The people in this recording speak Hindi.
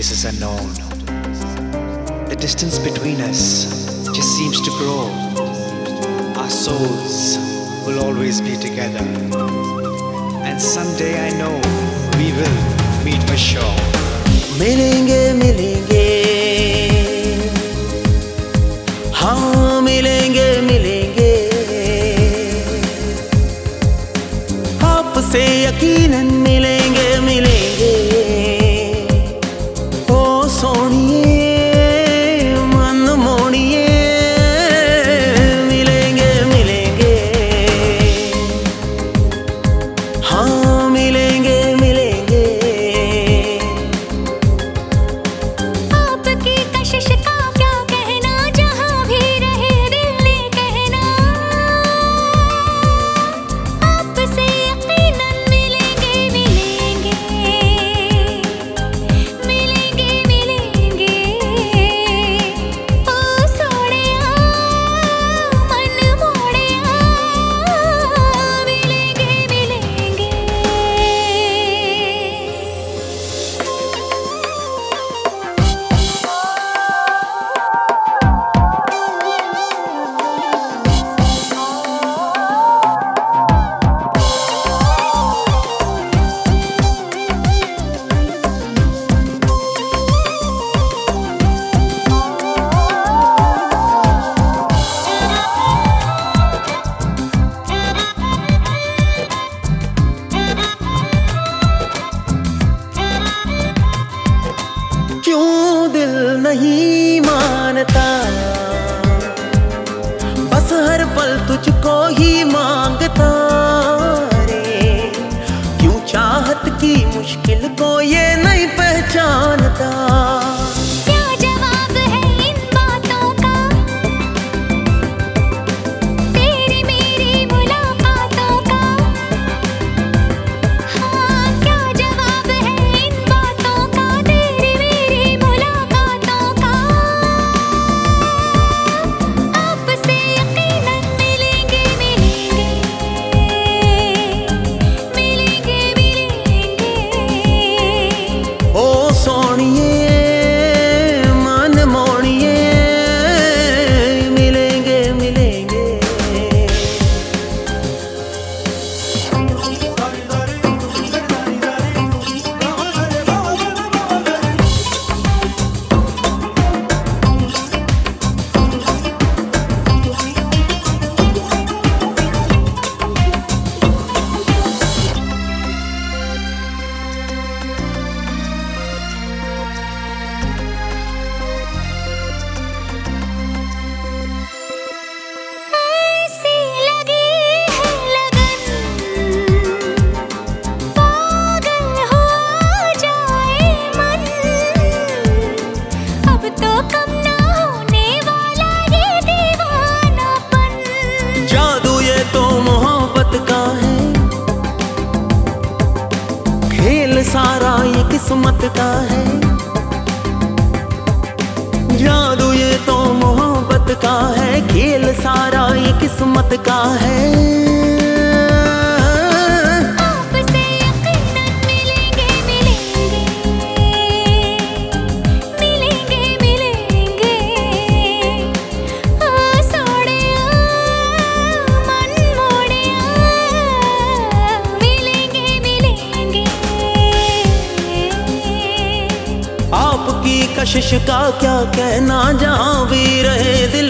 places unknown. The distance between us just seems to grow. Our souls will always be together. And someday I know we will meet for sure. मिलेंगे मिलेंगे हाँ नहीं मानता। बस हर पल तुझको ही माँगता रे। क्यों चाहत की मुश्किल को ये नहीं पहचानता? तो कम ना होने वाला ये दीवानापन जादू ये तो मोहब्बत का है। खेल सारा ये किस्मत का है। जादू ये तो मोहब्बत का है। खेल सारा ये किस्मत का है। कशिश का क्या कहना जहाँ भी रहे दिल